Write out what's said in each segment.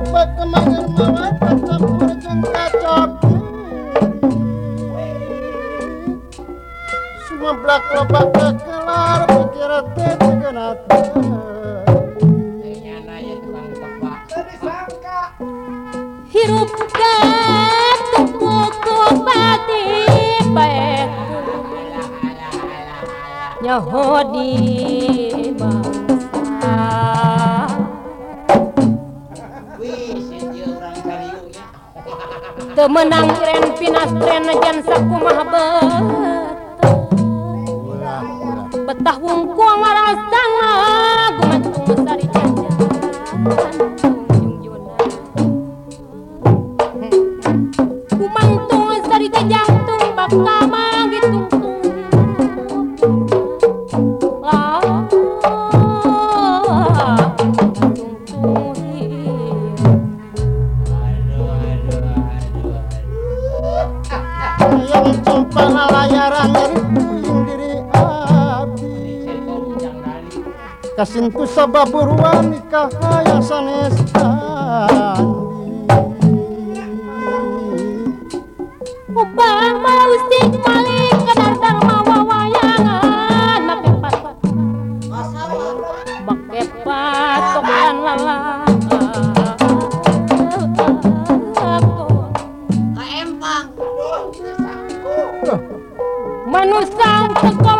Dapat mager mawar Tetapur cinta copi Semua belak lobak kelar Pikir hati pikir disangka Hirup gatuk buku bati baik Nyahodi bawah temenang tren pinas tren jansaku mahabe betah wungkuang waras tangan gumantung dari jajan kasintu sababu ruami kahaya sanes Ubang mau sing maling kadar dharma wawayangan make patok Make patok lan lalang Kaempang. Manusang teko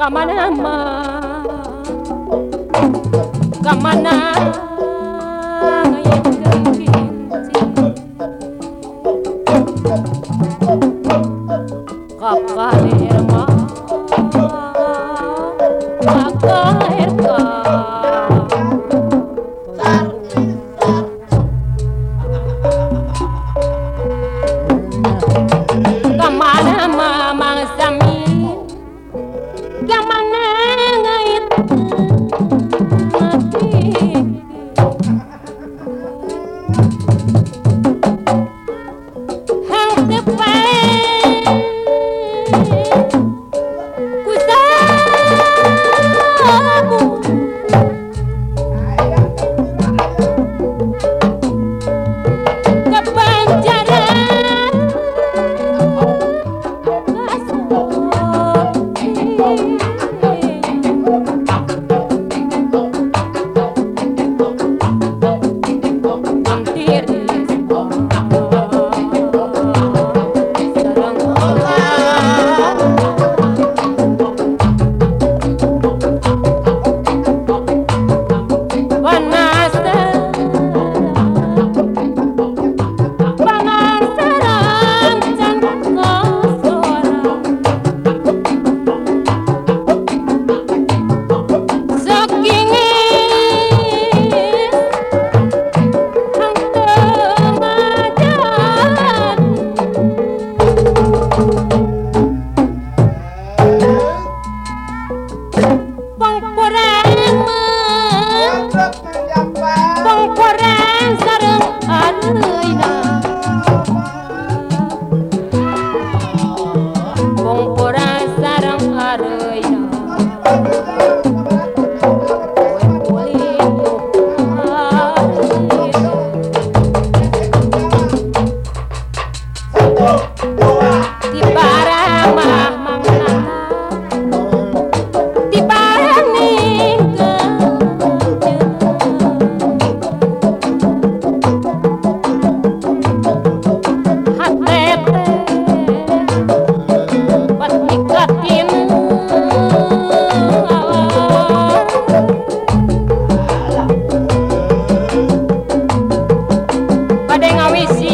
Kamana ma Kamana. Ngayat kepinci Kakane Yeah. ada ngawisi